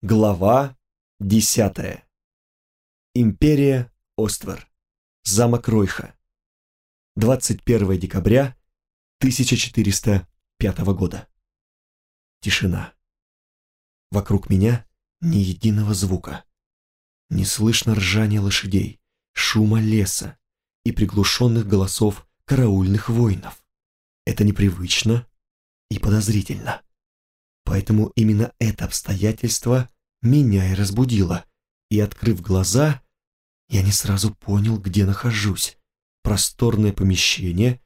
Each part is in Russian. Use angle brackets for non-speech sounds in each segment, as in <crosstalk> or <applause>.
Глава десятая. Империя Оствер. Замок Ройха. 21 декабря 1405 года. Тишина. Вокруг меня ни единого звука. Не слышно ржания лошадей, шума леса и приглушенных голосов караульных воинов. Это непривычно и подозрительно. Поэтому именно это обстоятельство меня и разбудило. И, открыв глаза, я не сразу понял, где нахожусь. Просторное помещение,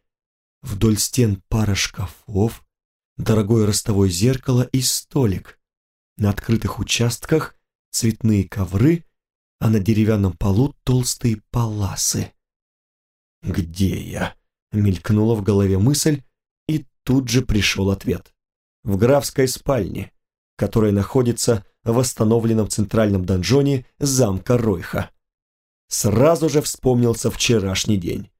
вдоль стен пара шкафов, дорогое ростовое зеркало и столик. На открытых участках цветные ковры, а на деревянном полу толстые паласы. «Где я?» — мелькнула в голове мысль, и тут же пришел ответ в графской спальне, которая находится в восстановленном центральном донжоне замка Ройха. Сразу же вспомнился вчерашний день.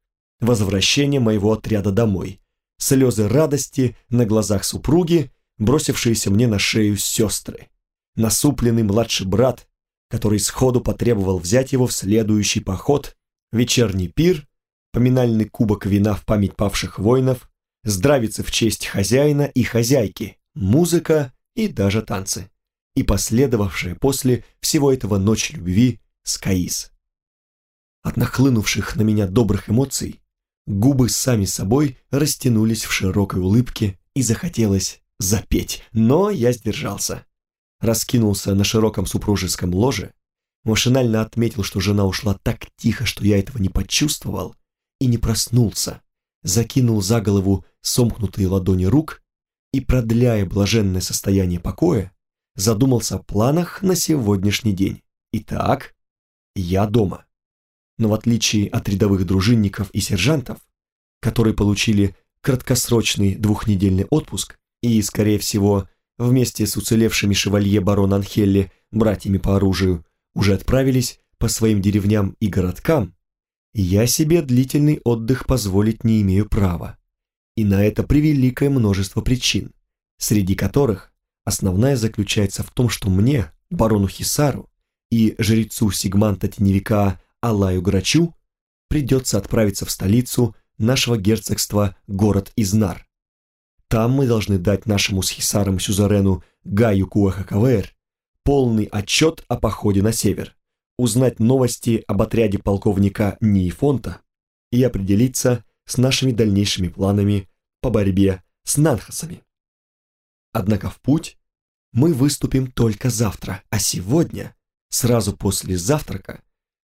Возвращение моего отряда домой. Слезы радости на глазах супруги, бросившиеся мне на шею сестры. Насупленный младший брат, который сходу потребовал взять его в следующий поход, вечерний пир, поминальный кубок вина в память павших воинов, здравицы в честь хозяина и хозяйки, музыка и даже танцы. И последовавшая после всего этого ночь любви с Каис. От нахлынувших на меня добрых эмоций губы сами собой растянулись в широкой улыбке и захотелось запеть, но я сдержался. Раскинулся на широком супружеском ложе, машинально отметил, что жена ушла так тихо, что я этого не почувствовал, и не проснулся, закинул за голову сомкнутые ладони рук и, продляя блаженное состояние покоя, задумался о планах на сегодняшний день. Итак, я дома. Но в отличие от рядовых дружинников и сержантов, которые получили краткосрочный двухнедельный отпуск и, скорее всего, вместе с уцелевшими шевалье барона Анхелли, братьями по оружию, уже отправились по своим деревням и городкам, я себе длительный отдых позволить не имею права. И на это превеликое множество причин, среди которых основная заключается в том, что мне, барону Хисару и жрецу Сигманта Теневика Алаю Грачу придется отправиться в столицу нашего герцогства, город Изнар. Там мы должны дать нашему с Хисаром Сюзарену Гаю Куахакавер полный отчет о походе на север узнать новости об отряде полковника Нейфонта и определиться с нашими дальнейшими планами по борьбе с Нанхасами. Однако в путь мы выступим только завтра, а сегодня, сразу после завтрака,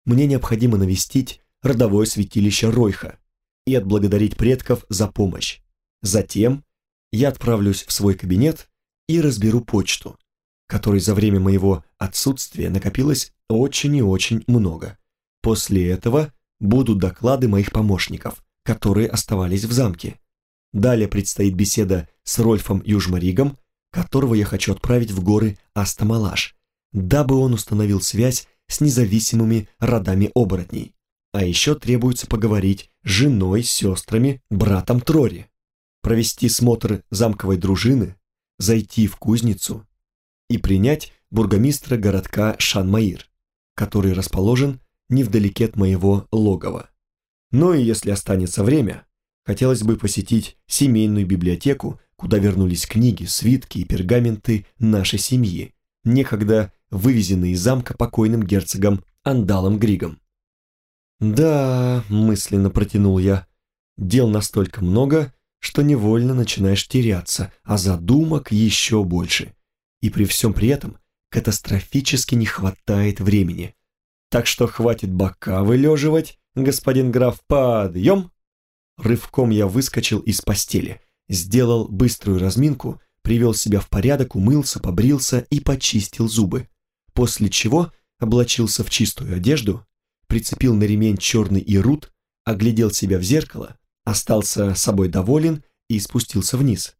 мне необходимо навестить родовое святилище Ройха и отблагодарить предков за помощь. Затем я отправлюсь в свой кабинет и разберу почту, которой за время моего отсутствия накопилось очень и очень много. После этого будут доклады моих помощников, которые оставались в замке. Далее предстоит беседа с Рольфом Южмаригом, которого я хочу отправить в горы Астамалаш, дабы он установил связь с независимыми родами оборотней. А еще требуется поговорить с женой, сестрами, братом Трори, провести смотр замковой дружины, зайти в кузницу и принять бургомистра городка Шанмаир который расположен невдалеке от моего логова. Ну и если останется время, хотелось бы посетить семейную библиотеку, куда вернулись книги, свитки и пергаменты нашей семьи, некогда вывезенные из замка покойным герцогом Андалом Григом. «Да», — мысленно протянул я, — «дел настолько много, что невольно начинаешь теряться, а задумок еще больше. И при всем при этом катастрофически не хватает времени. Так что хватит бока вылеживать, господин граф, подъем!» Рывком я выскочил из постели, сделал быструю разминку, привел себя в порядок, умылся, побрился и почистил зубы. После чего облачился в чистую одежду, прицепил на ремень черный ирут, оглядел себя в зеркало, остался собой доволен и спустился вниз.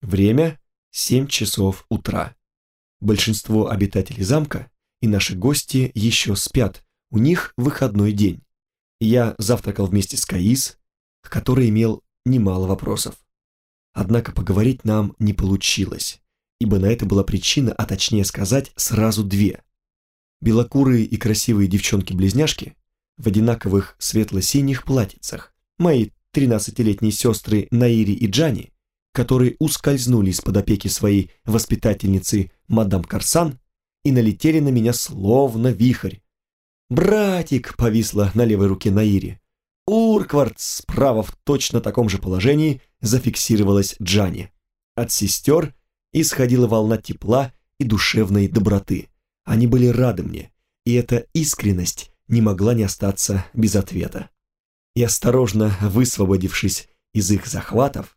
Время — семь часов утра. Большинство обитателей замка и наши гости еще спят, у них выходной день. Я завтракал вместе с Каис, к которой имел немало вопросов. Однако поговорить нам не получилось, ибо на это была причина, а точнее сказать, сразу две. Белокурые и красивые девчонки-близняшки в одинаковых светло-синих платьицах, мои тринадцатилетние сестры Наири и Джани, которые ускользнули из-под опеки своей воспитательницы мадам Карсан и налетели на меня словно вихрь. «Братик!» — повисла на левой руке Наири. «Урквард!» — справа в точно таком же положении зафиксировалась Джани. От сестер исходила волна тепла и душевной доброты. Они были рады мне, и эта искренность не могла не остаться без ответа. И осторожно высвободившись из их захватов,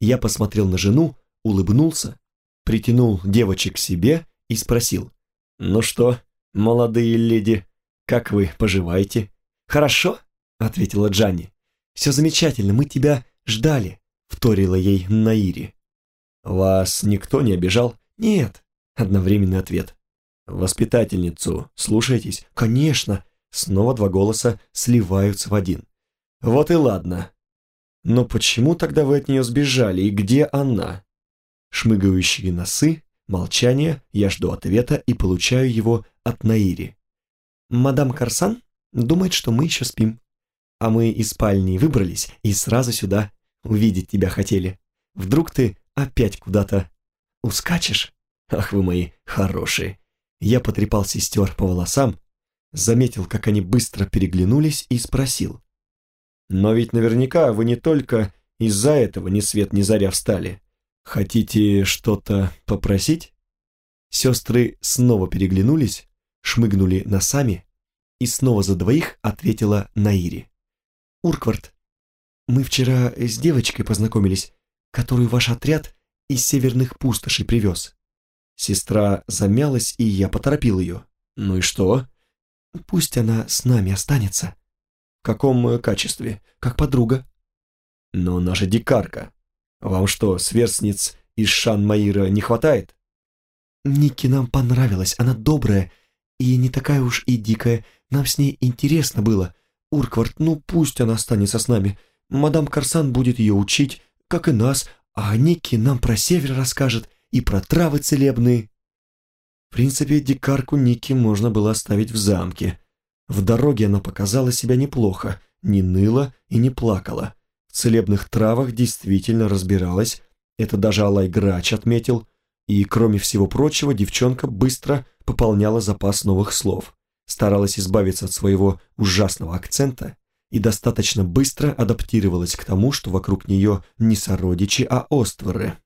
я посмотрел на жену, улыбнулся, притянул девочек к себе и спросил, «Ну что, молодые леди, как вы поживаете?» «Хорошо», — ответила Джанни. «Все замечательно, мы тебя ждали», — вторила ей Наири. «Вас никто не обижал?» «Нет», — одновременный ответ. «Воспитательницу слушайтесь?» «Конечно!» Снова два голоса сливаются в один. «Вот и ладно. Но почему тогда вы от нее сбежали, и где она?» Шмыгающие носы, молчание, я жду ответа и получаю его от Наири. «Мадам Карсан думает, что мы еще спим. А мы из спальни выбрались и сразу сюда увидеть тебя хотели. Вдруг ты опять куда-то ускачешь? Ах вы мои хорошие!» Я потрепал сестер по волосам, заметил, как они быстро переглянулись и спросил. «Но ведь наверняка вы не только из-за этого ни свет ни заря встали. Хотите что-то попросить?» Сестры снова переглянулись, шмыгнули носами, и снова за двоих ответила Наири. «Урквард, мы вчера с девочкой познакомились, которую ваш отряд из северных пустошей привез. Сестра замялась, и я поторопил ее. «Ну и что?» «Пусть она с нами останется». «В каком э, качестве? Как подруга?» «Но она же дикарка. Вам что, сверстниц из Шан-Маира не хватает?» «Ники нам понравилась, она добрая и не такая уж и дикая. Нам с ней интересно было. Урквард, ну пусть она останется с нами. Мадам Карсан будет ее учить, как и нас, а Ники нам про север расскажет и про травы целебные. В принципе, дикарку Ники можно было оставить в замке. В дороге она показала себя неплохо, не ныла и не плакала. В целебных травах действительно разбиралась, это даже Алай Грач отметил, и, кроме всего прочего, девчонка быстро пополняла запас новых слов, старалась избавиться от своего ужасного акцента и достаточно быстро адаптировалась к тому, что вокруг нее не сородичи, а остворы.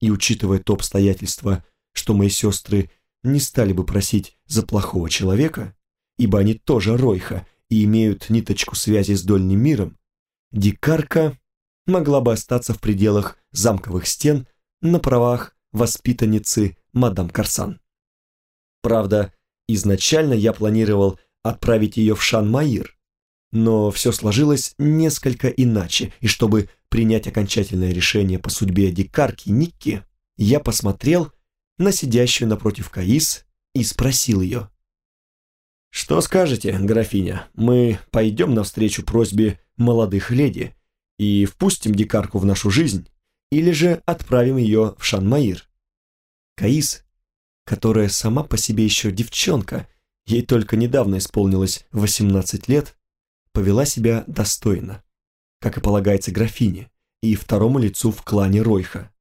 И учитывая то обстоятельство, что мои сестры не стали бы просить за плохого человека, ибо они тоже Ройха и имеют ниточку связи с дольним миром, дикарка могла бы остаться в пределах замковых стен на правах воспитанницы мадам Карсан. Правда, изначально я планировал отправить ее в Шан-Маир, но все сложилось несколько иначе, и чтобы принять окончательное решение по судьбе дикарки Никки, я посмотрел на сидящую напротив Каис и спросил ее. «Что скажете, графиня, мы пойдем навстречу просьбе молодых леди и впустим дикарку в нашу жизнь, или же отправим ее в Шанмаир?» Каис, которая сама по себе еще девчонка, ей только недавно исполнилось 18 лет, повела себя достойно, как и полагается графине, и второму лицу в клане Ройха.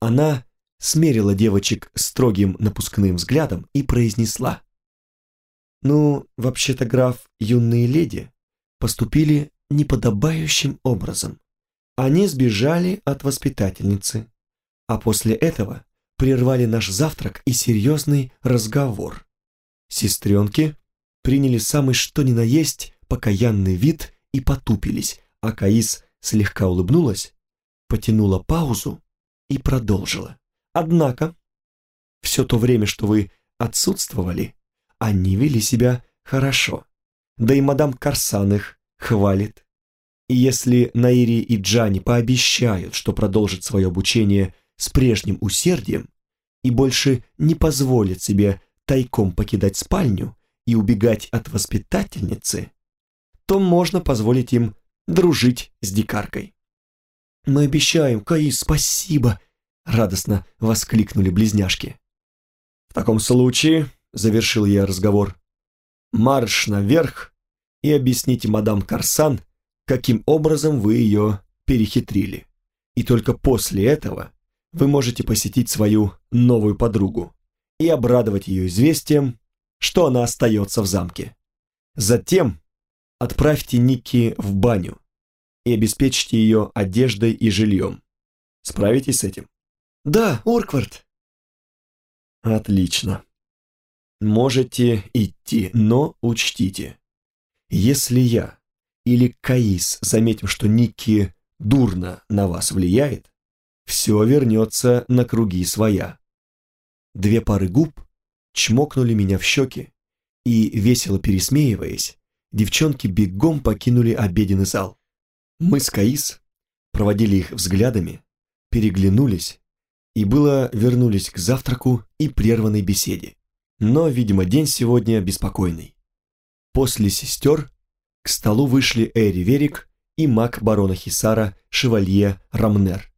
Она смерила девочек строгим напускным взглядом и произнесла. «Ну, вообще-то, граф, юные леди поступили неподобающим образом. Они сбежали от воспитательницы, а после этого прервали наш завтрак и серьезный разговор. Сестренки приняли самый что ни на есть покаянный вид и потупились, а Каис слегка улыбнулась, потянула паузу и продолжила. Однако, все то время, что вы отсутствовали, они вели себя хорошо. Да и мадам Карсан их хвалит. И если Наири и Джани пообещают, что продолжат свое обучение с прежним усердием и больше не позволят себе тайком покидать спальню и убегать от воспитательницы, то можно позволить им дружить с дикаркой. «Мы обещаем, Каис, спасибо!» — радостно воскликнули близняшки. «В таком случае», — завершил я разговор, — «марш наверх и объясните мадам Карсан, каким образом вы ее перехитрили. И только после этого вы можете посетить свою новую подругу и обрадовать ее известием, что она остается в замке. Затем отправьте Ники в баню и обеспечьте ее одеждой и жильем. Справитесь с этим? Да, Урквард. Отлично. Можете идти, но учтите. Если я или Каис заметим, что Ники дурно на вас влияет, все вернется на круги своя. Две пары губ чмокнули меня в щеки, и, весело пересмеиваясь, девчонки бегом покинули обеденный зал. Мы с Каис проводили их взглядами, переглянулись и было вернулись к завтраку и прерванной беседе. Но, видимо, день сегодня беспокойный. После сестер к столу вышли Эри Верик и маг барона Хисара Шевалье Рамнер,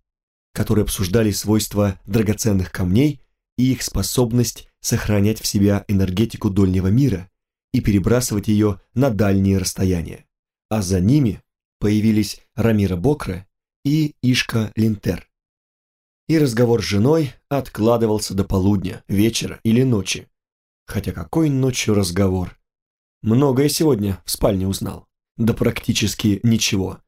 которые обсуждали свойства драгоценных камней и их способность сохранять в себя энергетику дольнего мира и перебрасывать ее на дальние расстояния. А за ними появились Рамира Бокра и Ишка Линтер. И разговор с женой откладывался до полудня, вечера или ночи. Хотя какой ночью разговор? Многое сегодня в спальне узнал. Да практически ничего.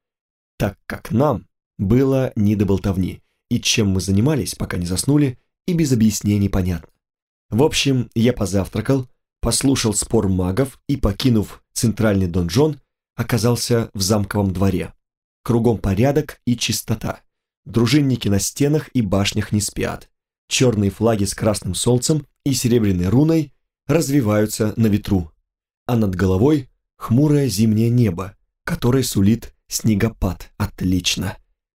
Так как нам было не до болтовни, и чем мы занимались, пока не заснули, и без объяснений понятно. В общем, я позавтракал, послушал спор магов и, покинув центральный донжон, оказался в замковом дворе. Кругом порядок и чистота. Дружинники на стенах и башнях не спят. Черные флаги с красным солнцем и серебряной руной развиваются на ветру. А над головой хмурое зимнее небо, которое сулит снегопад. Отлично.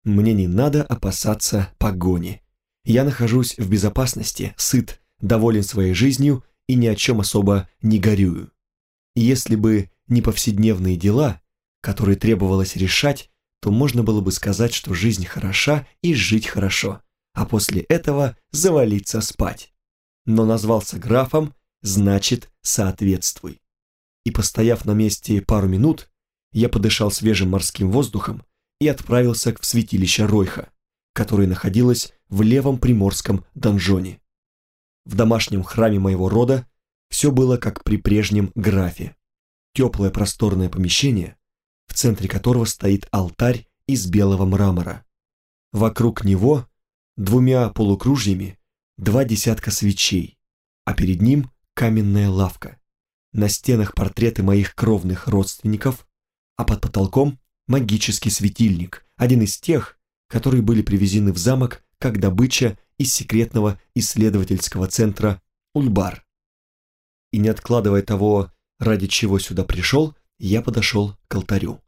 Мне не надо опасаться погони. Я нахожусь в безопасности, сыт, доволен своей жизнью и ни о чем особо не горюю. Если бы не повседневные дела, которые требовалось решать, то можно было бы сказать, что жизнь хороша и жить хорошо, а после этого завалиться спать. Но назвался графом, значит, соответствуй. И постояв на месте пару минут, я подышал свежим морским воздухом и отправился к святилище Ройха, которое находилось в левом приморском донжоне. В домашнем храме моего рода все было как при прежнем графе. Теплое просторное помещение, в центре которого стоит алтарь из белого мрамора. Вокруг него двумя полукружьями два десятка свечей, а перед ним каменная лавка. На стенах портреты моих кровных родственников, а под потолком магический светильник, один из тех, которые были привезены в замок как добыча из секретного исследовательского центра Ульбар. И не откладывая того, ради чего сюда пришел, я подошел к алтарю.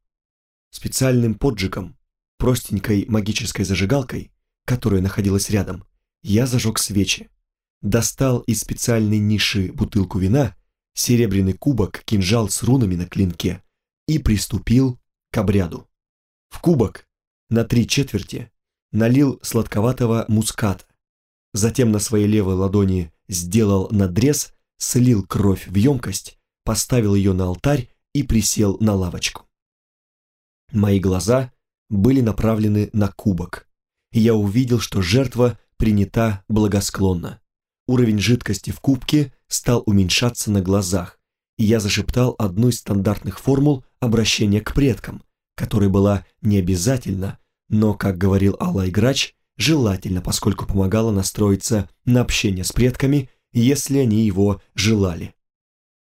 Специальным поджигом, простенькой магической зажигалкой, которая находилась рядом, я зажег свечи, достал из специальной ниши бутылку вина, серебряный кубок, кинжал с рунами на клинке и приступил к обряду. В кубок на три четверти налил сладковатого муската, затем на своей левой ладони сделал надрез, слил кровь в емкость, поставил ее на алтарь и присел на лавочку. Мои глаза были направлены на кубок, и я увидел, что жертва принята благосклонно. Уровень жидкости в кубке стал уменьшаться на глазах, и я зашептал одну из стандартных формул обращения к предкам, которая была не обязательно, но, как говорил Алла Играч, желательно, поскольку помогала настроиться на общение с предками, если они его желали.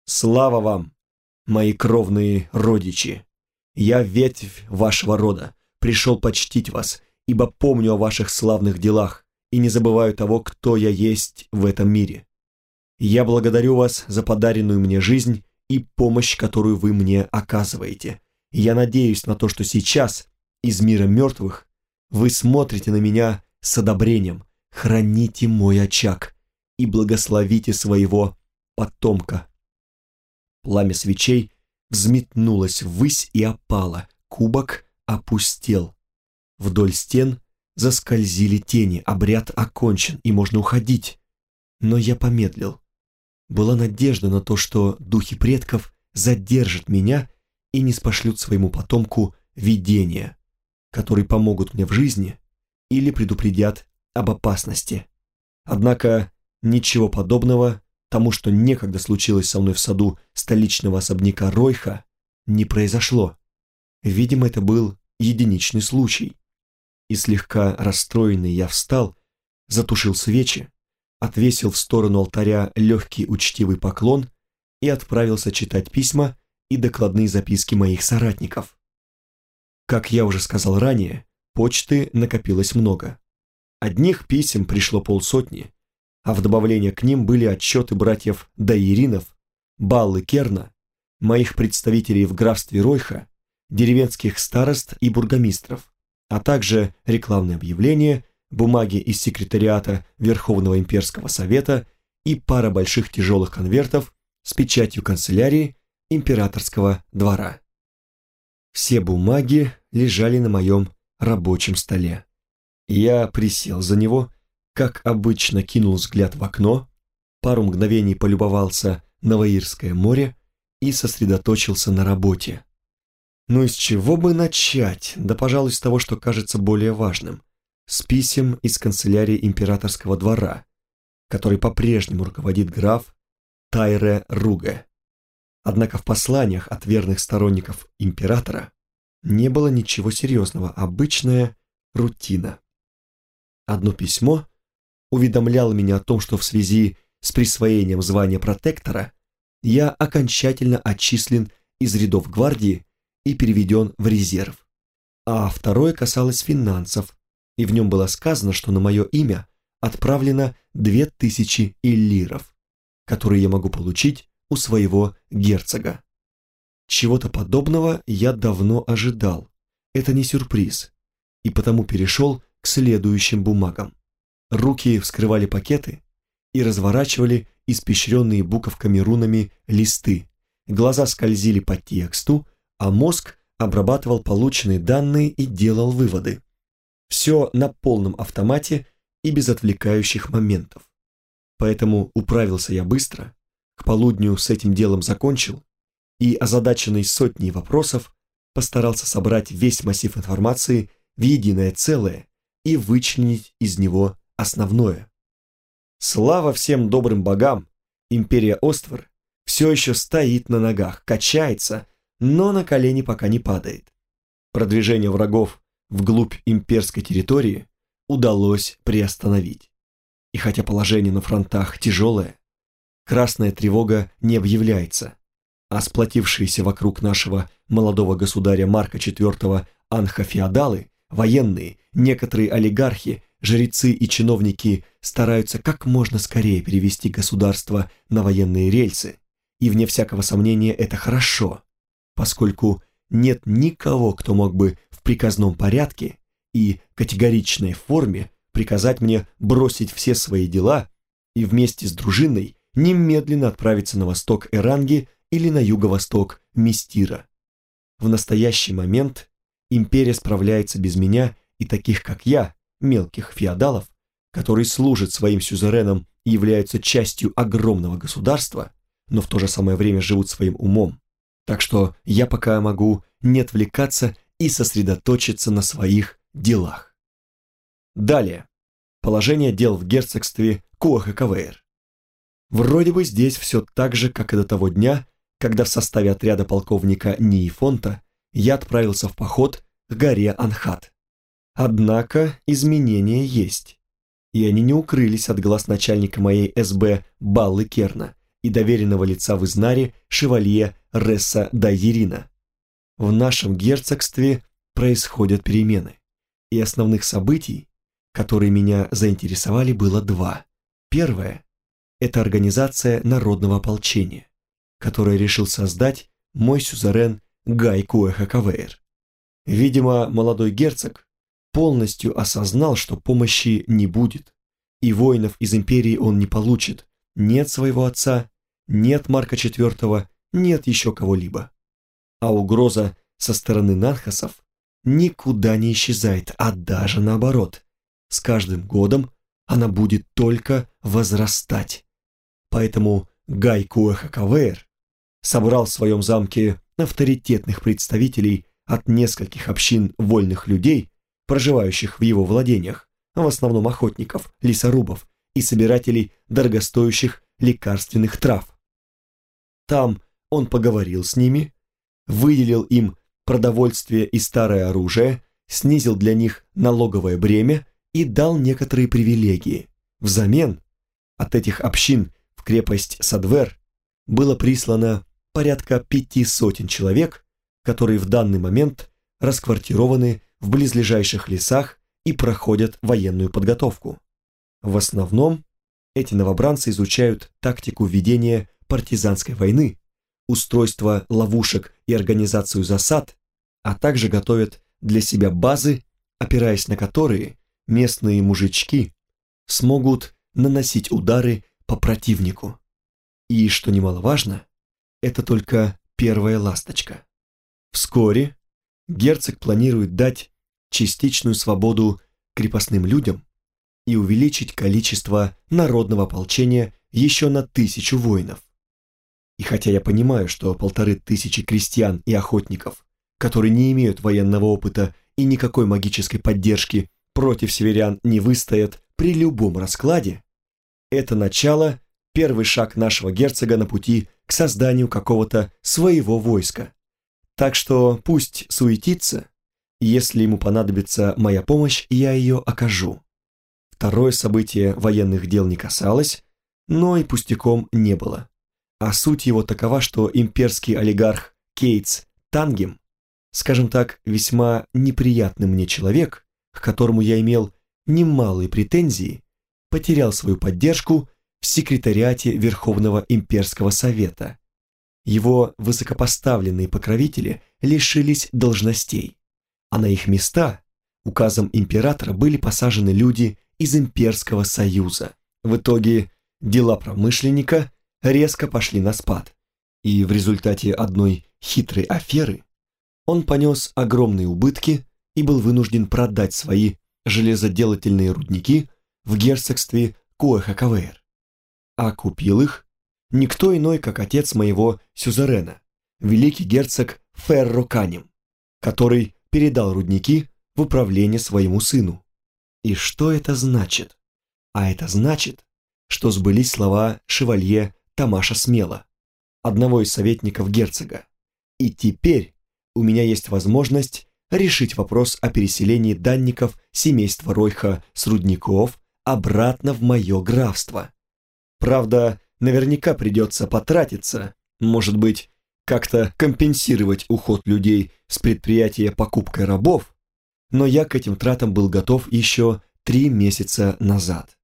«Слава вам, мои кровные родичи! Я ветвь вашего рода, пришел почтить вас, ибо помню о ваших славных делах и не забываю того, кто я есть в этом мире. Я благодарю вас за подаренную мне жизнь и помощь, которую вы мне оказываете. Я надеюсь на то, что сейчас, из мира мертвых, вы смотрите на меня с одобрением, храните мой очаг и благословите своего потомка. Пламя свечей взметнулось ввысь и опало, кубок опустел. Вдоль стен заскользили тени, обряд окончен, и можно уходить. Но я помедлил. Была надежда на то, что духи предков задержат меня и не спошлют своему потомку видения, которые помогут мне в жизни или предупредят об опасности. Однако ничего подобного тому, что некогда случилось со мной в саду столичного особняка Ройха, не произошло. Видимо, это был единичный случай. И слегка расстроенный я встал, затушил свечи, отвесил в сторону алтаря легкий учтивый поклон и отправился читать письма и докладные записки моих соратников. Как я уже сказал ранее, почты накопилось много. Одних писем пришло полсотни, а в добавление к ним были отчеты братьев Даиринов, Баллы Керна, моих представителей в графстве Ройха, деревенских старост и бургомистров, а также рекламные объявления, бумаги из секретариата Верховного имперского совета и пара больших тяжелых конвертов с печатью канцелярии императорского двора. Все бумаги лежали на моем рабочем столе. Я присел за него, как обычно кинул взгляд в окно, пару мгновений полюбовался на Ваирское море и сосредоточился на работе. Ну из чего бы начать? Да, пожалуй, с того, что кажется более важным. С писем из канцелярии императорского двора, который по-прежнему руководит граф Тайре Руге. Однако в посланиях от верных сторонников императора не было ничего серьезного, обычная рутина. Одно письмо уведомляло меня о том, что в связи с присвоением звания протектора я окончательно отчислен из рядов гвардии и переведен в резерв. А второе касалось финансов, и в нем было сказано, что на мое имя отправлено 2000 иллиров, которые я могу получить у своего герцога. Чего-то подобного я давно ожидал. Это не сюрприз. И потому перешел к следующим бумагам. Руки вскрывали пакеты и разворачивали испещренные буковками рунами листы. Глаза скользили по тексту, а мозг обрабатывал полученные данные и делал выводы. Все на полном автомате и без отвлекающих моментов. Поэтому управился я быстро, к полудню с этим делом закончил и, озадаченный сотней вопросов, постарался собрать весь массив информации в единое целое и вычленить из него основное. Слава всем добрым богам! Империя Оствор все еще стоит на ногах, качается, но на колени пока не падает. Продвижение врагов вглубь имперской территории удалось приостановить. И хотя положение на фронтах тяжелое, красная тревога не объявляется, а сплотившиеся вокруг нашего молодого государя Марка IV анхофеодалы, военные, некоторые олигархи, жрецы и чиновники стараются как можно скорее перевести государство на военные рельсы, и вне всякого сомнения это хорошо, поскольку нет никого, кто мог бы в приказном порядке и категоричной форме приказать мне бросить все свои дела и вместе с дружиной немедленно отправиться на восток Эранги или на юго-восток Мистира. В настоящий момент империя справляется без меня и таких, как я, мелких феодалов, которые служат своим сюзеренам и являются частью огромного государства, но в то же самое время живут своим умом. Так что я пока могу не отвлекаться и сосредоточиться на своих делах. Далее. Положение дел в герцогстве Куахакавейр. Вроде бы здесь все так же, как и до того дня, когда в составе отряда полковника Ниифонта я отправился в поход к горе Анхат. Однако изменения есть, и они не укрылись от глаз начальника моей СБ Баллы Керна и доверенного лица в Изнаре шевалье Ресса Дайерина. В нашем герцогстве происходят перемены, и основных событий, которые меня заинтересовали, было два. Первое – это организация народного ополчения, которое решил создать мой сюзерен Гай Куэхакавейр. Видимо, молодой герцог полностью осознал, что помощи не будет, и воинов из империи он не получит, нет своего отца, нет Марка IV, нет еще кого-либо. А угроза со стороны Нанхасов никуда не исчезает, а даже наоборот, С каждым годом она будет только возрастать. Поэтому Гай Куэхакавейр собрал в своем замке авторитетных представителей от нескольких общин вольных людей, проживающих в его владениях, в основном охотников, лесорубов и собирателей дорогостоящих лекарственных трав. Там он поговорил с ними, выделил им продовольствие и старое оружие, снизил для них налоговое бремя и дал некоторые привилегии. Взамен от этих общин в крепость Садвер было прислано порядка пяти сотен человек, которые в данный момент расквартированы в близлежащих лесах и проходят военную подготовку. В основном эти новобранцы изучают тактику ведения партизанской войны, устройство ловушек и организацию засад, а также готовят для себя базы, опираясь на которые местные мужички смогут наносить удары по противнику. И, что немаловажно, это только первая ласточка. Вскоре герцог планирует дать частичную свободу крепостным людям и увеличить количество народного ополчения еще на тысячу воинов. И хотя я понимаю, что полторы тысячи крестьян и охотников, которые не имеют военного опыта и никакой магической поддержки против северян не выстоят при любом раскладе, это начало, первый шаг нашего герцога на пути к созданию какого-то своего войска. Так что пусть суетится, если ему понадобится моя помощь, я ее окажу. Второе событие военных дел не касалось, но и пустяком не было а суть его такова, что имперский олигарх Кейтс Тангем, скажем так, весьма неприятный мне человек, к которому я имел немалые претензии, потерял свою поддержку в секретариате Верховного имперского совета. Его высокопоставленные покровители лишились должностей, а на их места указом императора были посажены люди из имперского союза. В итоге дела промышленника резко пошли на спад, и в результате одной хитрой аферы он понес огромные убытки и был вынужден продать свои железоделательные рудники в герцогстве Куэхакавейр. А купил их никто иной, как отец моего сюзерена, великий герцог Ферро Канем, который передал рудники в управление своему сыну. И что это значит? А это значит, что сбылись слова шевалье Тамаша Смела, одного из советников герцога. И теперь у меня есть возможность решить вопрос о переселении данников семейства Ройха с рудников обратно в мое графство. Правда, наверняка придется потратиться, может быть, как-то компенсировать уход людей с предприятия покупкой рабов, но я к этим тратам был готов еще три месяца назад.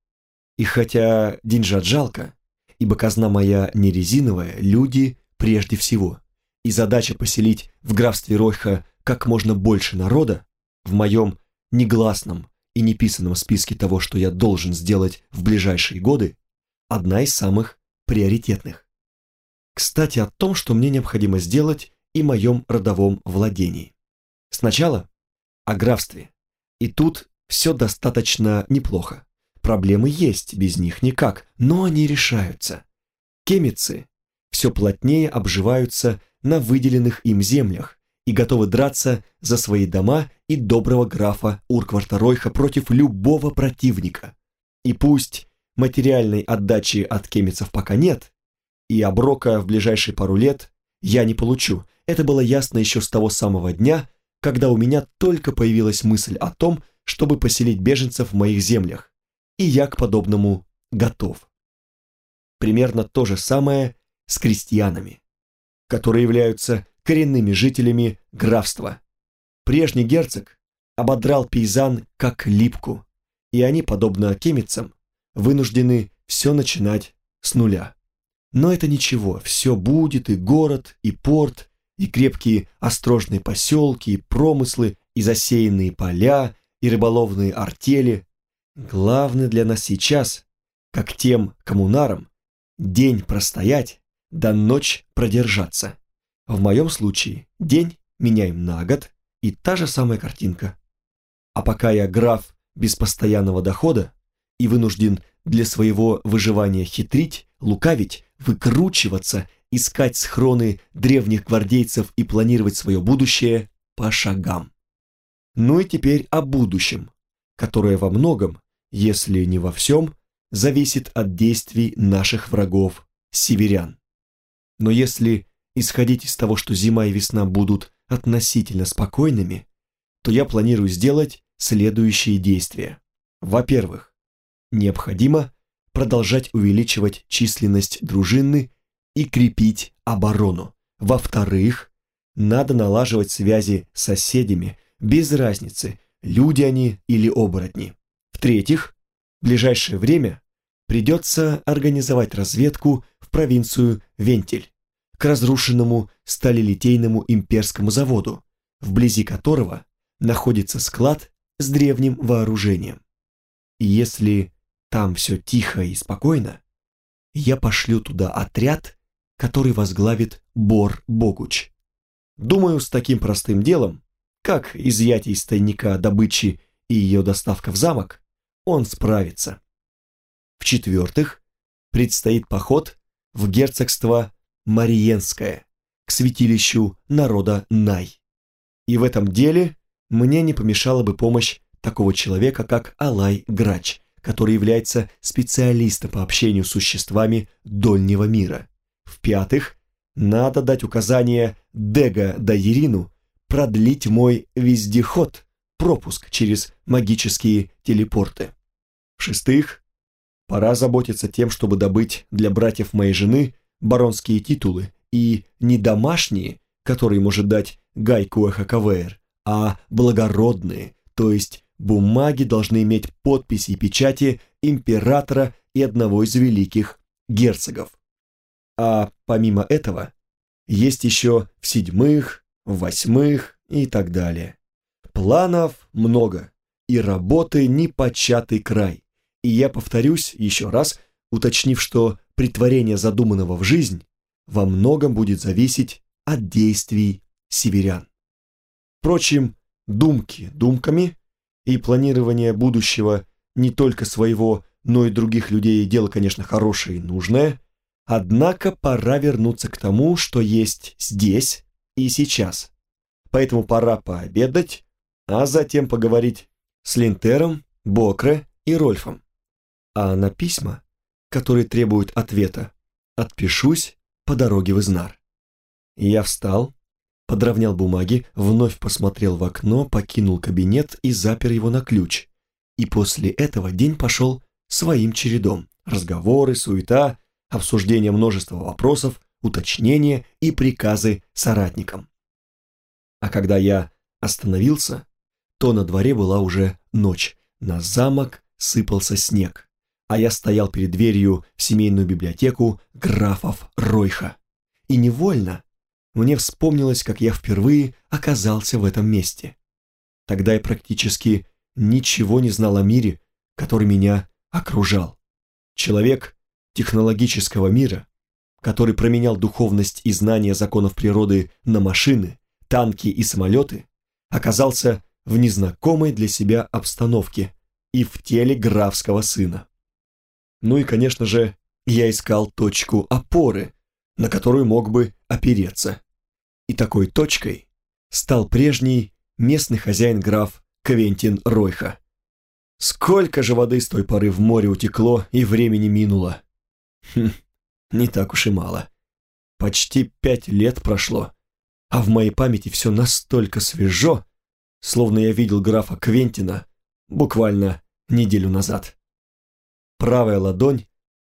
И хотя деньжат жалко, ибо казна моя не резиновая, люди прежде всего. И задача поселить в графстве Ройха как можно больше народа в моем негласном и неписанном списке того, что я должен сделать в ближайшие годы, одна из самых приоритетных. Кстати, о том, что мне необходимо сделать и моем родовом владении. Сначала о графстве. И тут все достаточно неплохо. Проблемы есть, без них никак, но они решаются. Кемицы все плотнее обживаются на выделенных им землях и готовы драться за свои дома и доброго графа Уркварта Ройха против любого противника. И пусть материальной отдачи от кемицев пока нет, и оброка в ближайшие пару лет я не получу, это было ясно еще с того самого дня, когда у меня только появилась мысль о том, чтобы поселить беженцев в моих землях и я к подобному готов. Примерно то же самое с крестьянами, которые являются коренными жителями графства. Прежний герцог ободрал пейзан как липку, и они, подобно кемицам, вынуждены все начинать с нуля. Но это ничего, все будет, и город, и порт, и крепкие острожные поселки, и промыслы, и засеянные поля, и рыболовные артели, Главное для нас сейчас, как тем коммунарам, день простоять, да ночь продержаться. В моем случае день меняем на год, и та же самая картинка. А пока я граф без постоянного дохода и вынужден для своего выживания хитрить, лукавить, выкручиваться, искать схроны древних гвардейцев и планировать свое будущее по шагам. Ну и теперь о будущем, которое во многом, если не во всем, зависит от действий наших врагов, северян. Но если исходить из того, что зима и весна будут относительно спокойными, то я планирую сделать следующие действия. Во-первых, необходимо продолжать увеличивать численность дружины и крепить оборону. Во-вторых, надо налаживать связи с соседями, без разницы, люди они или оборотни. В-третьих, в ближайшее время придется организовать разведку в провинцию Вентель, к разрушенному сталелитейному имперскому заводу, вблизи которого находится склад с древним вооружением. И если там все тихо и спокойно, я пошлю туда отряд, который возглавит Бор Богуч. Думаю, с таким простым делом, как изъятие из тайника добычи и ее доставка в замок, он справится. В-четвертых, предстоит поход в герцогство Мариенское, к святилищу народа Най. И в этом деле мне не помешала бы помощь такого человека, как Алай Грач, который является специалистом по общению с существами дольнего мира. В-пятых, надо дать указание Дега Дайерину продлить мой вездеход, пропуск через магические телепорты. В-шестых, пора заботиться тем, чтобы добыть для братьев моей жены баронские титулы и не домашние, которые может дать Гайкуэха Кавейр, а благородные, то есть бумаги должны иметь подписи и печати императора и одного из великих герцогов. А помимо этого, есть еще в седьмых, в восьмых и так далее. Планов много, и работы непочатый край. И я повторюсь еще раз, уточнив, что притворение задуманного в жизнь во многом будет зависеть от действий северян. Впрочем, думки думками, и планирование будущего не только своего, но и других людей дело, конечно, хорошее и нужное, однако пора вернуться к тому, что есть здесь и сейчас. Поэтому пора пообедать, а затем поговорить с Линтером, Бокре и Рольфом. А на письма, которые требуют ответа, отпишусь по дороге в Изнар. Я встал, подровнял бумаги, вновь посмотрел в окно, покинул кабинет и запер его на ключ. И после этого день пошел своим чередом. Разговоры, суета, обсуждение множества вопросов, уточнения и приказы соратникам. А когда я остановился, то на дворе была уже ночь, на замок сыпался снег, а я стоял перед дверью в семейную библиотеку графов Ройха. И невольно мне вспомнилось, как я впервые оказался в этом месте. Тогда я практически ничего не знал о мире, который меня окружал. Человек технологического мира, который променял духовность и знания законов природы на машины, танки и самолеты, оказался в незнакомой для себя обстановке и в теле графского сына. Ну и, конечно же, я искал точку опоры, на которую мог бы опереться. И такой точкой стал прежний местный хозяин граф Квентин Ройха. Сколько же воды с той поры в море утекло и времени минуло? Хм, не так уж и мало. Почти пять лет прошло, а в моей памяти все настолько свежо, словно я видел графа Квентина буквально неделю назад. Правая ладонь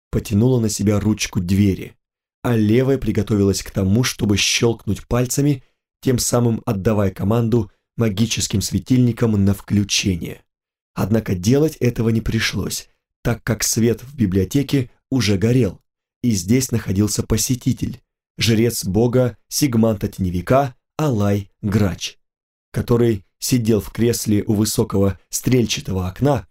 потянула на себя ручку двери, а левая приготовилась к тому, чтобы щелкнуть пальцами, тем самым отдавая команду магическим светильникам на включение. Однако делать этого не пришлось, так как свет в библиотеке уже горел, и здесь находился посетитель, жрец бога Сигманта Теневика Алай Грач, который сидел в кресле у высокого стрельчатого окна,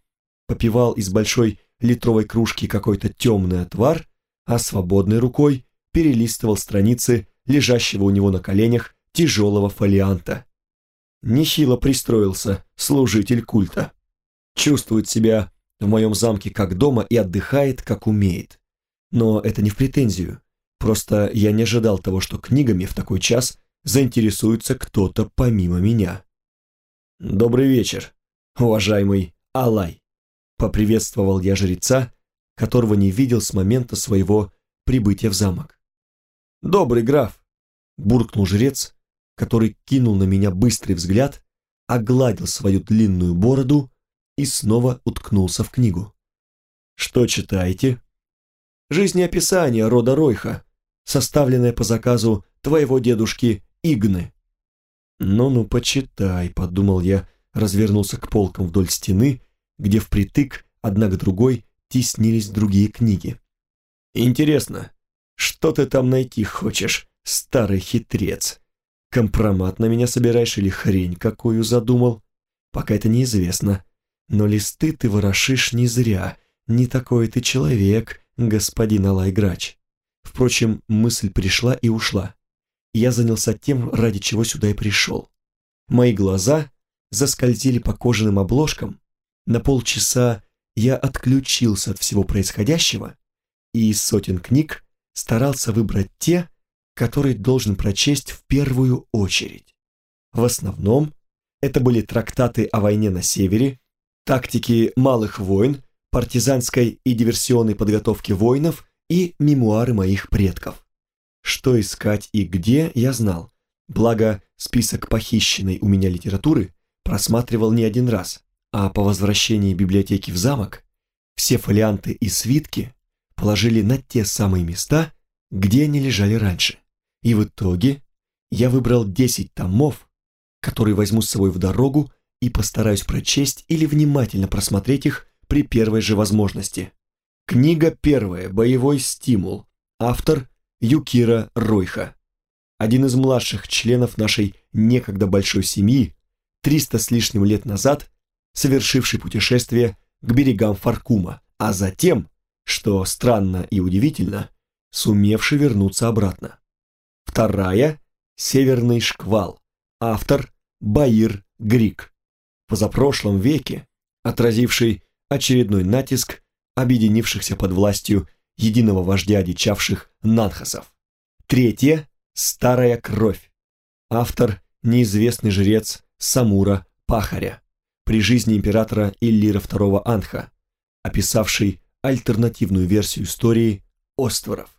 попивал из большой литровой кружки какой-то темный отвар, а свободной рукой перелистывал страницы лежащего у него на коленях тяжелого фолианта. Нехило пристроился служитель культа. чувствует себя в моем замке как дома и отдыхает как умеет. Но это не в претензию. Просто я не ожидал того, что книгами в такой час заинтересуется кто-то помимо меня. «Добрый вечер, уважаемый Алай», — поприветствовал я жреца, которого не видел с момента своего прибытия в замок. «Добрый граф», — буркнул жрец, который кинул на меня быстрый взгляд, огладил свою длинную бороду и снова уткнулся в книгу. «Что читаете?» «Жизнеописание рода Ройха, составленное по заказу твоего дедушки Игны». «Ну-ну, почитай», — подумал я, развернулся к полкам вдоль стены, где впритык, одна к другой, теснились другие книги. «Интересно, что ты там найти хочешь, старый хитрец? Компромат на меня собираешь или хрень какую задумал? Пока это неизвестно. Но листы ты ворошишь не зря, не такой ты человек, господин Алайграч. Впрочем, мысль пришла и ушла. Я занялся тем, ради чего сюда и пришел. Мои глаза заскользили по кожаным обложкам. На полчаса я отключился от всего происходящего и из сотен книг старался выбрать те, которые должен прочесть в первую очередь. В основном это были трактаты о войне на севере, тактики малых войн, партизанской и диверсионной подготовки воинов и мемуары моих предков. Что искать и где, я знал. Благо, список похищенной у меня литературы просматривал не один раз, а по возвращении библиотеки в замок все фолианты и свитки положили на те самые места, где они лежали раньше. И в итоге я выбрал 10 томов, которые возьму с собой в дорогу и постараюсь прочесть или внимательно просмотреть их при первой же возможности. Книга первая «Боевой стимул». Автор Юкира Ройха. Один из младших членов нашей некогда большой семьи, 300 с лишним лет назад, совершивший путешествие к берегам Фаркума, а затем, что странно и удивительно, сумевший вернуться обратно. Вторая – «Северный шквал», автор Баир Грик, позапрошлом веке отразивший очередной натиск объединившихся под властью единого вождя одичавших нанхасов. Третье – «Старая кровь», автор – неизвестный жрец Самура Пахаря, при жизни императора Иллира II Анха, описавший альтернативную версию истории Остворов.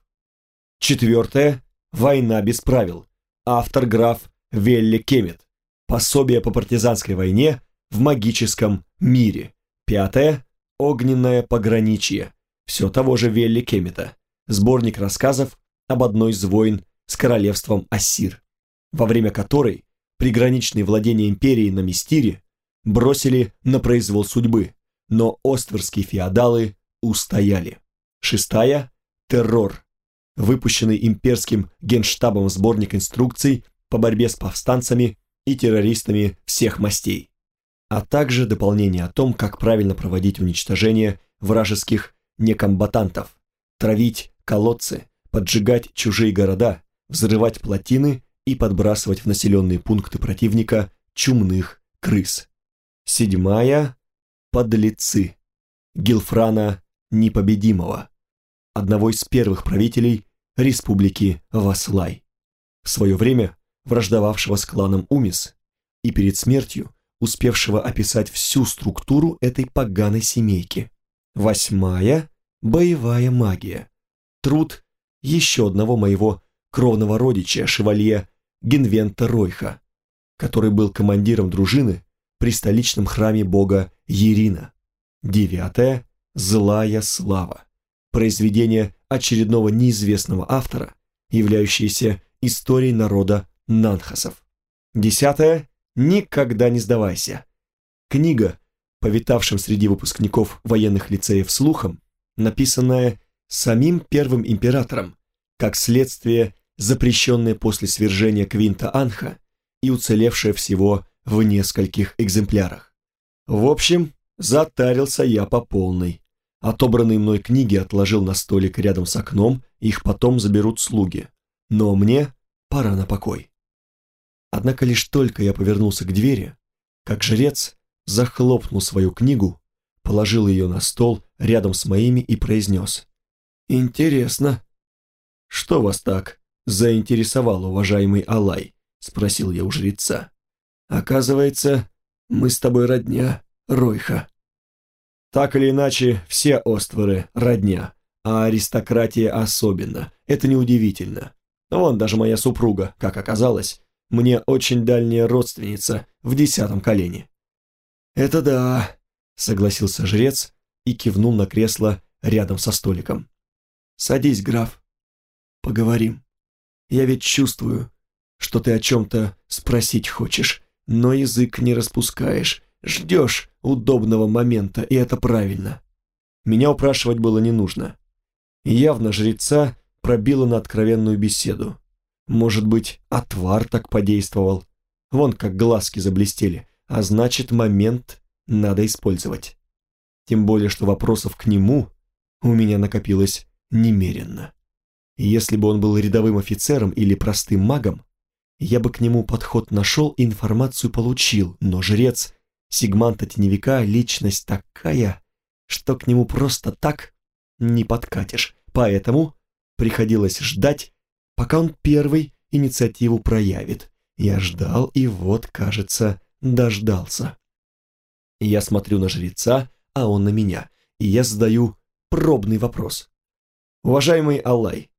Четвертое – «Война без правил», автор граф Велли Кемет, пособие по партизанской войне в магическом мире. Пятое – «Огненное пограничье», все того же Велли Кемета, сборник рассказов об одной из войн с королевством Ассир, во время которой приграничные владения империи на Мистире бросили на произвол судьбы, но остверские феодалы устояли. Шестая – террор, выпущенный имперским генштабом сборник инструкций по борьбе с повстанцами и террористами всех мастей, а также дополнение о том, как правильно проводить уничтожение вражеских некомбатантов, травить колодцы, поджигать чужие города, взрывать плотины и подбрасывать в населенные пункты противника чумных крыс. Седьмая – подлецы. Гилфрана Непобедимого, одного из первых правителей республики Васлай, в свое время враждовавшего с кланом Умис и перед смертью успевшего описать всю структуру этой поганой семейки. Восьмая – боевая магия. Труд еще одного моего кровного родича, шевалье Генвента Ройха, который был командиром дружины при столичном храме бога Ерина. Девятое – «Злая слава». Произведение очередного неизвестного автора, являющееся историей народа Нанхасов. Десятое – «Никогда не сдавайся». Книга, повитавшим среди выпускников военных лицеев слухом, написанная самим первым императором, как следствие запрещенная после свержения Квинта Анха и уцелевшая всего в нескольких экземплярах. В общем, затарился я по полной. Отобранные мной книги отложил на столик рядом с окном, их потом заберут слуги. Но мне пора на покой. Однако лишь только я повернулся к двери, как жрец захлопнул свою книгу, положил ее на стол рядом с моими и произнес. «Интересно». «Что вас так заинтересовал, уважаемый Алай?» – спросил я у жреца. «Оказывается, мы с тобой родня, Ройха». Так или иначе, все остворы родня, а аристократия особенно. Это неудивительно. Вон даже моя супруга, как оказалось, мне очень дальняя родственница в десятом колене. «Это да», — согласился жрец и кивнул на кресло рядом со столиком. «Садись, граф. Поговорим. Я ведь чувствую, что ты о чем-то спросить хочешь, но язык не распускаешь, ждешь удобного момента, и это правильно. Меня упрашивать было не нужно. Явно жреца пробило на откровенную беседу. Может быть, отвар так подействовал. Вон как глазки заблестели, а значит, момент надо использовать. Тем более, что вопросов к нему у меня накопилось немеренно. Если бы он был рядовым офицером или простым магом, я бы к нему подход нашел и информацию получил, но жрец Сигманта Теневика личность такая, что к нему просто так не подкатишь, поэтому приходилось ждать, пока он первый инициативу проявит. Я ждал и вот, кажется, дождался. Я смотрю на жреца, а он на меня, и я задаю пробный вопрос. Уважаемый Аллай,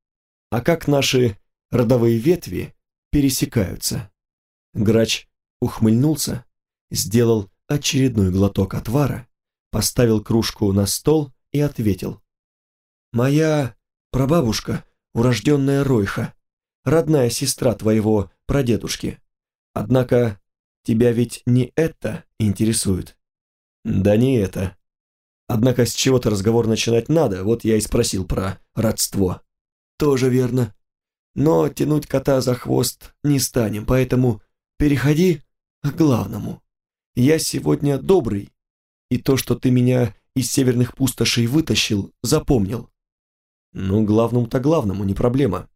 а как наши родовые ветви пересекаются? Грач ухмыльнулся, сделал очередной глоток отвара, поставил кружку на стол и ответил. «Моя прабабушка, урожденная Ройха, родная сестра твоего прадедушки. Однако тебя ведь не это интересует». «Да не это. Однако с чего-то разговор начинать надо, вот я и спросил про родство». «Тоже верно. Но тянуть кота за хвост не станем, поэтому переходи к главному». Я сегодня добрый, и то, что ты меня из северных пустошей вытащил, запомнил. Ну, главному-то главному, не проблема.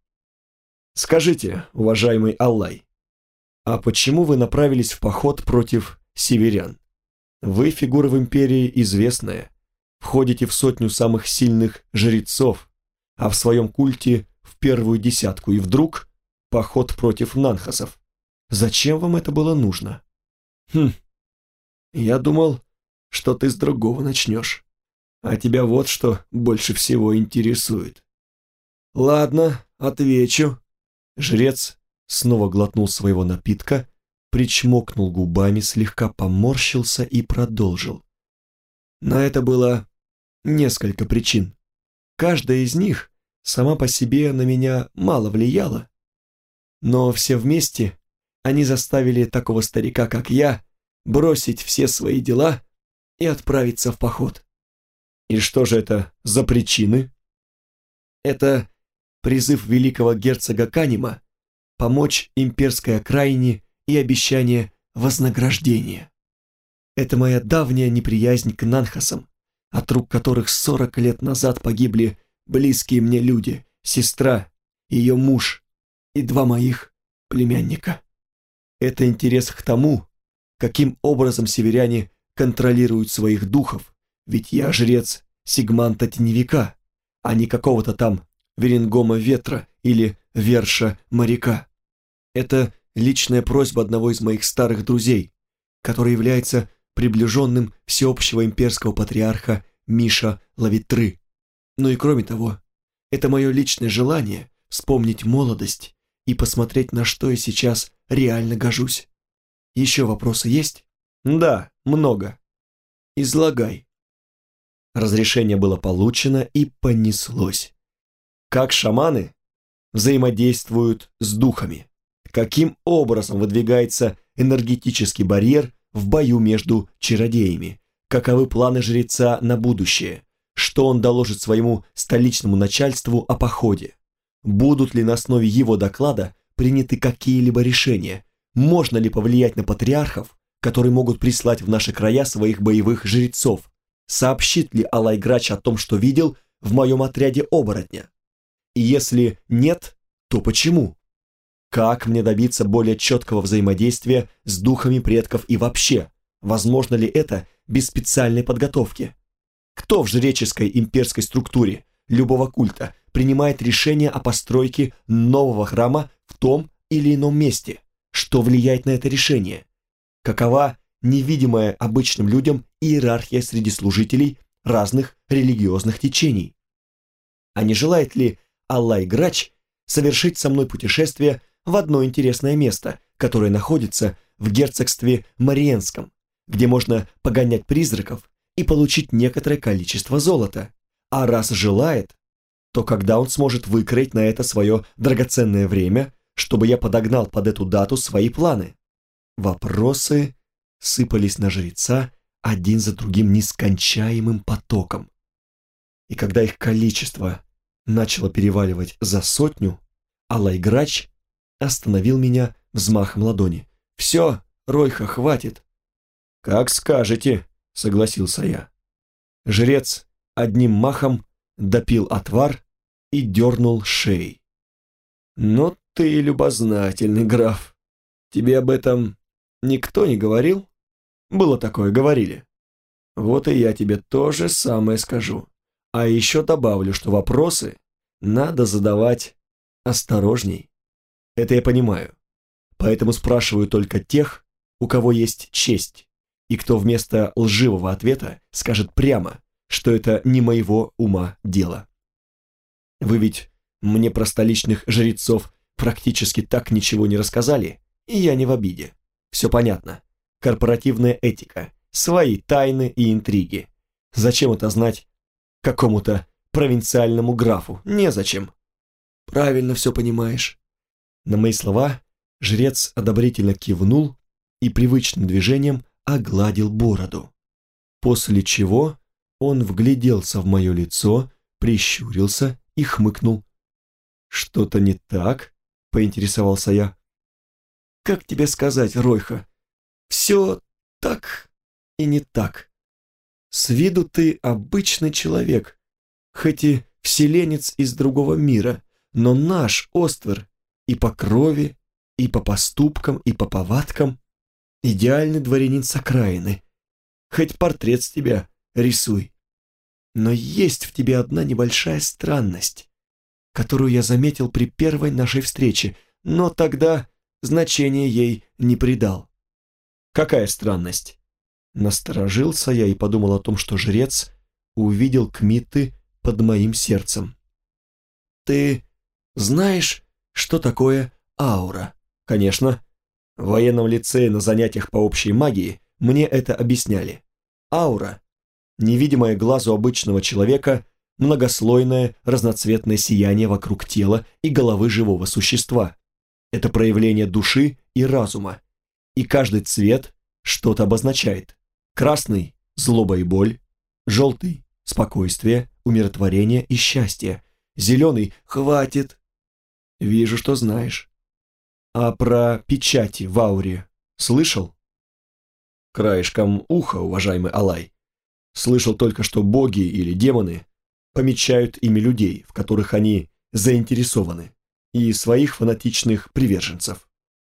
Скажите, уважаемый Аллай, а почему вы направились в поход против северян? Вы фигура в империи известная, входите в сотню самых сильных жрецов, а в своем культе первую десятку, и вдруг поход против нанхасов. Зачем вам это было нужно? Хм, я думал, что ты с другого начнешь. А тебя вот что больше всего интересует. Ладно, отвечу. Жрец снова глотнул своего напитка, причмокнул губами, слегка поморщился и продолжил. На это было несколько причин. Каждая из них сама по себе на меня мало влияла. Но все вместе они заставили такого старика, как я, бросить все свои дела и отправиться в поход. И что же это за причины? Это призыв великого герцога Канима помочь имперской окраине и обещание вознаграждения. Это моя давняя неприязнь к Нанхасам, от рук которых 40 лет назад погибли близкие мне люди, сестра, ее муж и два моих племянника. Это интерес к тому, каким образом северяне контролируют своих духов, ведь я жрец Сигманта Теневика, а не какого-то там Верингома Ветра или Верша Моряка. Это личная просьба одного из моих старых друзей, который является приближенным всеобщего имперского патриарха Миша Лавитры. Ну и кроме того, это мое личное желание вспомнить молодость и посмотреть, на что я сейчас реально гожусь. Еще вопросы есть? Да, много. Излагай. Разрешение было получено и понеслось. Как шаманы взаимодействуют с духами? Каким образом выдвигается энергетический барьер в бою между чародеями? Каковы планы жреца на будущее? Что он доложит своему столичному начальству о походе? Будут ли на основе его доклада приняты какие-либо решения, можно ли повлиять на патриархов, которые могут прислать в наши края своих боевых жрецов? Сообщит ли Алай Грач о том, что видел в моем отряде оборотня? И если нет, то почему? Как мне добиться более четкого взаимодействия с духами предков и вообще? Возможно ли это без специальной подготовки? Кто в жреческой имперской структуре любого культа принимает решение о постройке нового храма в том или ином месте? Что влияет на это решение? Какова невидимая обычным людям иерархия среди служителей разных религиозных течений? А не желает ли Аллай Грач совершить со мной путешествие в одно интересное место, которое находится в герцогстве Мариенском, где можно погонять призраков и получить некоторое количество золота. А раз желает, то когда он сможет выкроить на это свое драгоценное время, чтобы я подогнал под эту дату свои планы? Вопросы сыпались на жреца один за другим нескончаемым потоком. И когда их количество начало переваливать за сотню, Алайграч остановил меня взмахом ладони. «Все, Ройха, хватит!» «Как скажете», — согласился я. Жрец одним махом допил отвар и дернул шеей. «Ну ты любознательный, граф. Тебе об этом никто не говорил?» «Было такое, говорили». «Вот и я тебе то же самое скажу. А еще добавлю, что вопросы надо задавать осторожней. Это я понимаю. Поэтому спрашиваю только тех, у кого есть честь, и кто вместо лживого ответа скажет прямо, что это не моего ума дело. Вы ведь мне про столичных жрецов практически так ничего не рассказали, и я не в обиде. Все понятно. Корпоративная этика, свои тайны и интриги. Зачем это знать какому-то провинциальному графу. Незачем. Правильно все понимаешь. На мои слова жрец одобрительно кивнул и привычным движением огладил бороду. После чего он вгляделся в мое лицо, прищурился и хмыкнул. «Что-то не так?» — поинтересовался я. «Как тебе сказать, Ройха? Все так и не так. С виду ты обычный человек, хоть и вселенец из другого мира, но наш Оствер и по крови, и по поступкам, и по повадкам идеальный дворянин с окраины. Хоть портрет с тебя рисуй. Но есть в тебе одна небольшая странность, которую я заметил при первой нашей встрече, но тогда значения ей не придал. Какая странность? Насторожился я и подумал о том, что жрец увидел кмиты под моим сердцем. «Ты знаешь, что такое аура?» «Конечно. В военном лицее на занятиях по общей магии мне это объясняли. Аура – невидимое глазу обычного человека многослойное разноцветное сияние вокруг тела и головы живого существа. Это проявление души и разума. И каждый цвет что-то обозначает. Красный – злоба и боль, желтый – спокойствие, умиротворение и счастье. Зеленый «Хватит!» Вижу, что знаешь. А про печати в ауре слышал? Краешком уха, уважаемый Алай. Слышал только, что боги или демоны помечают ими людей, в которых они заинтересованы, и своих фанатичных приверженцев.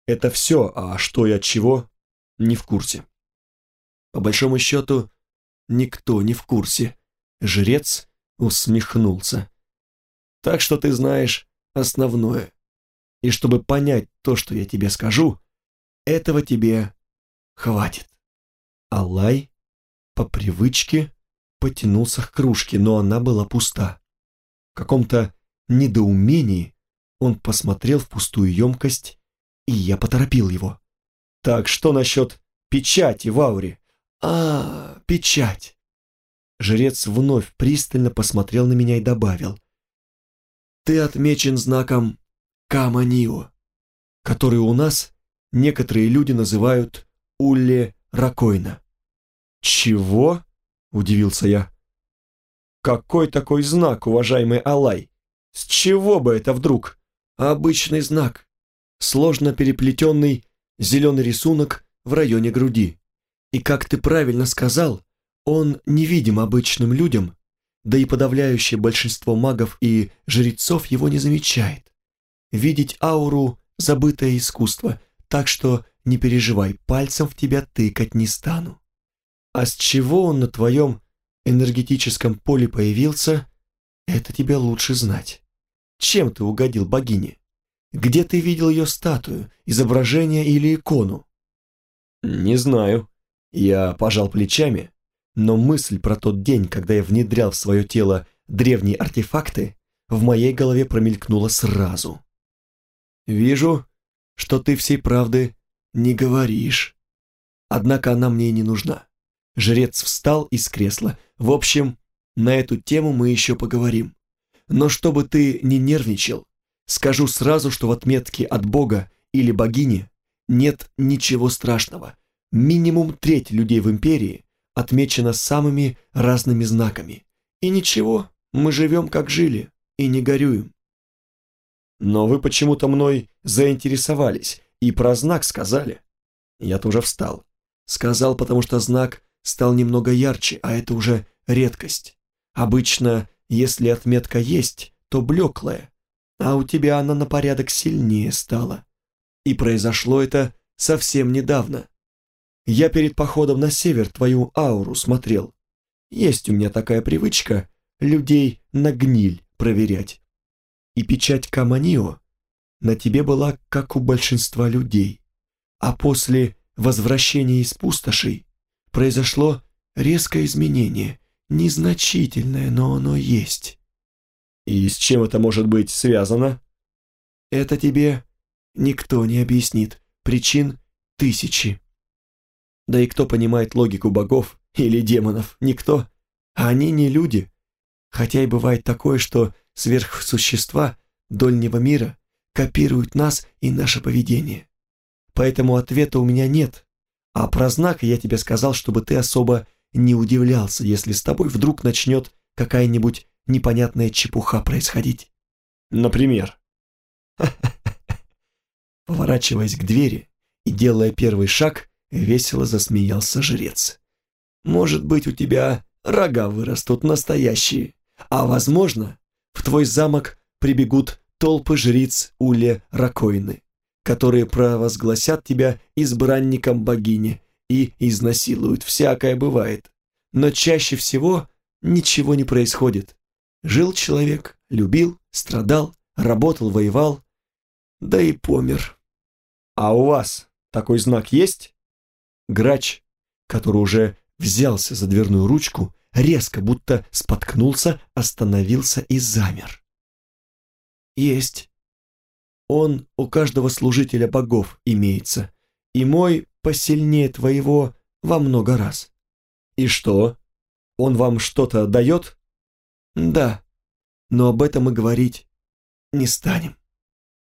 Это все, а что и от чего, не в курсе. По большому счету, никто не в курсе. Жрец усмехнулся. Так что ты знаешь основное. И чтобы понять то, что я тебе скажу, этого тебе хватит. Алай по привычке потянулся к кружке, но она была пуста. В каком-то недоумении он посмотрел в пустую емкость, и я поторопил его. «Так что насчет печати в ауре?» «А, печать. Жрец вновь пристально посмотрел на меня и добавил. «Ты отмечен знаком Каманио, который у нас некоторые люди называют Улле Ракойна». «Чего?» – удивился я. «Какой такой знак, уважаемый Алай? С чего бы это вдруг?» «Обычный знак. Сложно переплетенный зеленый рисунок в районе груди. И, как ты правильно сказал, он невидим обычным людям, да и подавляющее большинство магов и жрецов его не замечает. Видеть ауру – забытое искусство, так что не переживай, пальцем в тебя тыкать не стану. А с чего он на твоем энергетическом поле появился, это тебе лучше знать. Чем ты угодил богине? Где ты видел ее статую, изображение или икону? Не знаю. Я пожал плечами, но мысль про тот день, когда я внедрял в свое тело древние артефакты, в моей голове промелькнула сразу. Вижу, что ты всей правды не говоришь. Однако она мне и не нужна. Жрец встал из кресла. В общем, на эту тему мы еще поговорим. Но чтобы ты не нервничал, скажу сразу, что в отметке от бога или богини нет ничего страшного. Минимум треть людей в империи отмечена самыми разными знаками. И ничего, мы живем как жили и не горюем. Но вы почему-то мной заинтересовались и про знак сказали. Я тоже встал. Сказал, потому что знак стал немного ярче, а это уже редкость. Обычно, если отметка есть, то блеклая, а у тебя она на порядок сильнее стала. И произошло это совсем недавно. Я перед походом на север твою ауру смотрел. Есть у меня такая привычка людей на гниль проверять. И печать Каманио на тебе была, как у большинства людей. А после возвращения из пустошей произошло резкое изменение, незначительное, но оно есть. И с чем это может быть связано? Это тебе никто не объяснит. Причин тысячи. Да и кто понимает логику богов или демонов? Никто. А они не люди. Хотя и бывает такое, что сверхсущества дольнего мира копируют нас и наше поведение. Поэтому ответа у меня нет. А про знак я тебе сказал, чтобы ты особо не удивлялся, если с тобой вдруг начнет какая-нибудь непонятная чепуха происходить. Например. <laughs> Поворачиваясь к двери и делая первый шаг, весело засмеялся жрец. Может быть, у тебя рога вырастут настоящие, а возможно, в твой замок прибегут толпы жриц Уле Ракойны, которые провозгласят тебя избранником богини и изнасилуют. Всякое бывает. Но чаще всего ничего не происходит. Жил человек, любил, страдал, работал, воевал, да и помер. А у вас такой знак есть? Грач, который уже взялся за дверную ручку, резко, будто споткнулся, остановился и замер. «Есть. Он у каждого служителя богов имеется, и мой посильнее твоего во много раз». «И что? Он вам что-то дает?» «Да, но об этом мы говорить не станем».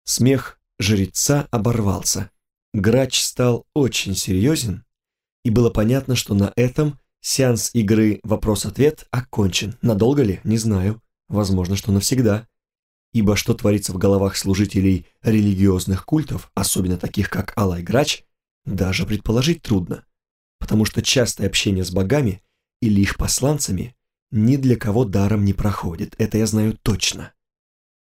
Смех жреца оборвался. Грач стал очень серьезен, и было понятно, что на этом Сеанс игры «Вопрос-ответ» окончен. Надолго ли? Не знаю. Возможно, что навсегда. Ибо что творится в головах служителей религиозных культов, особенно таких как Алай Грач, даже предположить трудно. Потому что частое общение с богами или их посланцами ни для кого даром не проходит. Это я знаю точно.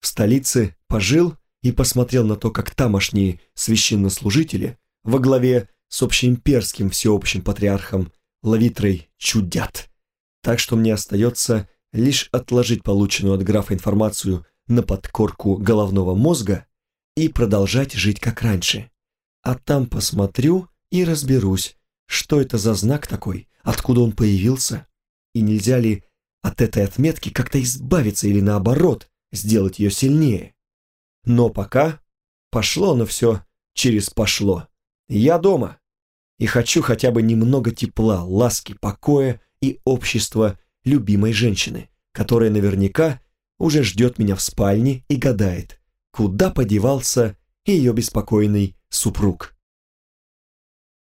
В столице пожил и посмотрел на то, как тамошние священнослужители во главе с общеимперским всеобщим патриархом Лавитрой чудят. Так что мне остается лишь отложить полученную от графа информацию на подкорку головного мозга и продолжать жить как раньше. А там посмотрю и разберусь, что это за знак такой, откуда он появился, и нельзя ли от этой отметки как-то избавиться или наоборот, сделать ее сильнее. Но пока пошло но все через пошло. Я дома и хочу хотя бы немного тепла, ласки, покоя и общества любимой женщины, которая наверняка уже ждет меня в спальне и гадает, куда подевался ее беспокойный супруг.